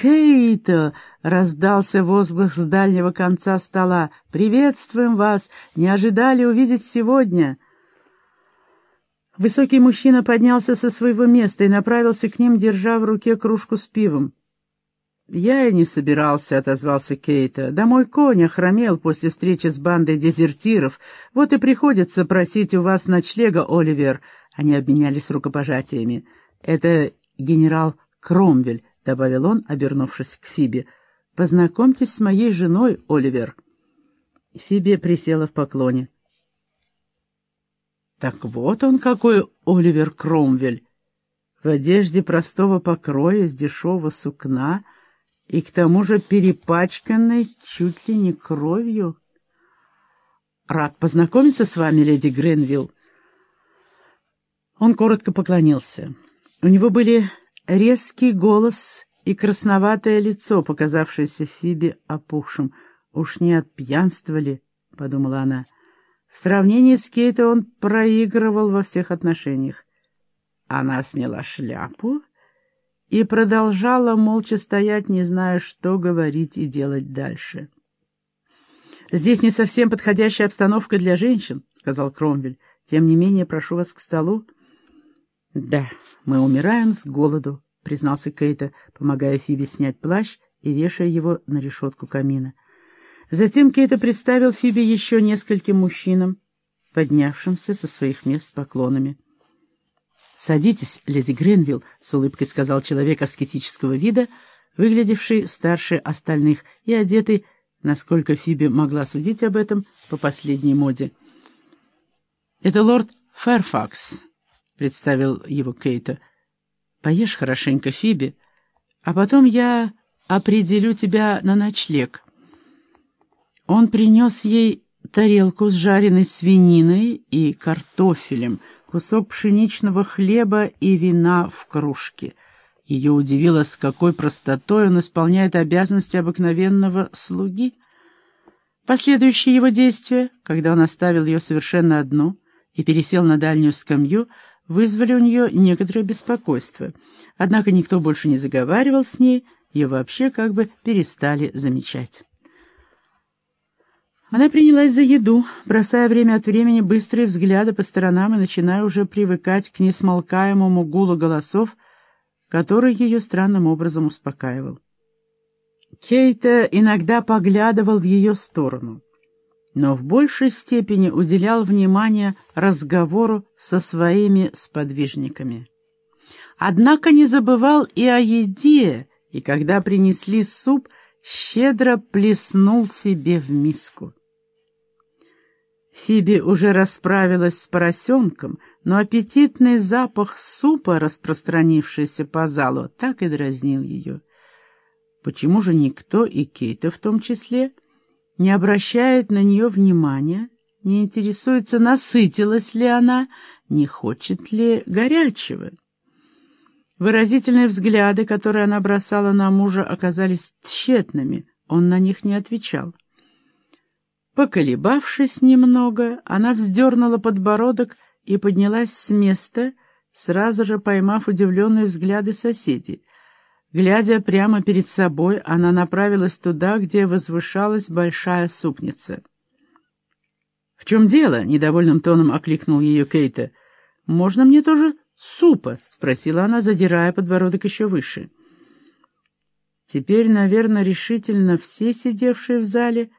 Кейта!» — раздался возглас с дальнего конца стола. «Приветствуем вас! Не ожидали увидеть сегодня!» Высокий мужчина поднялся со своего места и направился к ним, держа в руке кружку с пивом. «Я и не собирался», — отозвался Кейта. «Да мой конь охромел после встречи с бандой дезертиров. Вот и приходится просить у вас ночлега, Оливер». Они обменялись рукопожатиями. «Это генерал Кромвель», — добавил он, обернувшись к Фибе. «Познакомьтесь с моей женой, Оливер». Фиби присела в поклоне. «Так вот он какой Оливер Кромвель! В одежде простого покроя, с дешевого сукна и к тому же перепачканной чуть ли не кровью. Рад познакомиться с вами, леди Гренвилл». Он коротко поклонился. У него были резкий голос и красноватое лицо, показавшееся Фибе опухшим. «Уж не от пьянства ли?» — подумала она. В сравнении с Кейто он проигрывал во всех отношениях. Она сняла шляпу и продолжала молча стоять, не зная, что говорить и делать дальше. «Здесь не совсем подходящая обстановка для женщин», — сказал Кромвель. «Тем не менее, прошу вас к столу». «Да, мы умираем с голоду», — признался Кейта, помогая Фиби снять плащ и вешая его на решетку камина. Затем Кейта представил Фиби еще нескольким мужчинам, поднявшимся со своих мест с поклонами. «Садитесь, леди Гренвилл», — с улыбкой сказал человек аскетического вида, выглядевший старше остальных и одетый, насколько Фиби могла судить об этом, по последней моде. «Это лорд Фэрфакс», представил его Кейта. «Поешь хорошенько, Фиби, а потом я определю тебя на ночлег». Он принес ей тарелку с жареной свининой и картофелем, кусок пшеничного хлеба и вина в кружке. Ее удивило, с какой простотой он исполняет обязанности обыкновенного слуги. Последующие его действия, когда он оставил ее совершенно одну и пересел на дальнюю скамью, вызвали у нее некоторое беспокойство. Однако никто больше не заговаривал с ней, ее вообще как бы перестали замечать. Она принялась за еду, бросая время от времени быстрые взгляды по сторонам и начиная уже привыкать к несмолкаемому гулу голосов, который ее странным образом успокаивал. Кейта иногда поглядывал в ее сторону но в большей степени уделял внимание разговору со своими сподвижниками. Однако не забывал и о еде, и когда принесли суп, щедро плеснул себе в миску. Фиби уже расправилась с поросенком, но аппетитный запах супа, распространившийся по залу, так и дразнил ее. Почему же никто, и Кейта в том числе, — не обращает на нее внимания, не интересуется, насытилась ли она, не хочет ли горячего. Выразительные взгляды, которые она бросала на мужа, оказались тщетными, он на них не отвечал. Поколебавшись немного, она вздернула подбородок и поднялась с места, сразу же поймав удивленные взгляды соседей — Глядя прямо перед собой, она направилась туда, где возвышалась большая супница. «В чем дело?» — недовольным тоном окликнул ее Кейта. «Можно мне тоже супа?» — спросила она, задирая подбородок еще выше. Теперь, наверное, решительно все сидевшие в зале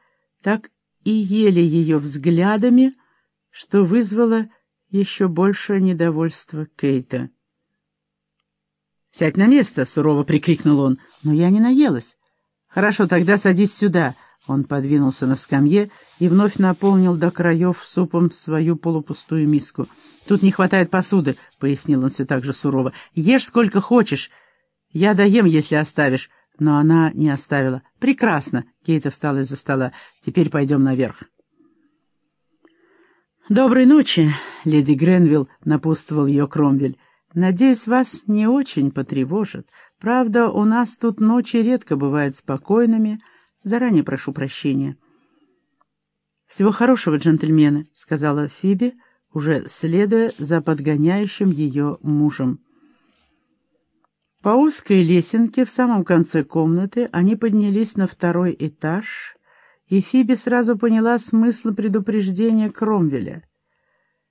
так и ели ее взглядами, что вызвало еще большее недовольство Кейта. «Сядь на место!» — сурово прикрикнул он. «Но я не наелась». «Хорошо, тогда садись сюда». Он подвинулся на скамье и вновь наполнил до краев супом свою полупустую миску. «Тут не хватает посуды», — пояснил он все так же сурово. «Ешь сколько хочешь. Я доем, если оставишь». Но она не оставила. «Прекрасно!» — Кейта встала из-за стола. «Теперь пойдем наверх». «Доброй ночи!» — леди Гренвилл напутствовал ее Кромвель. Надеюсь, вас не очень потревожит. Правда, у нас тут ночи редко бывают спокойными. Заранее прошу прощения. «Всего хорошего, джентльмены», — сказала Фиби, уже следуя за подгоняющим ее мужем. По узкой лесенке в самом конце комнаты они поднялись на второй этаж, и Фиби сразу поняла смысл предупреждения Кромвеля.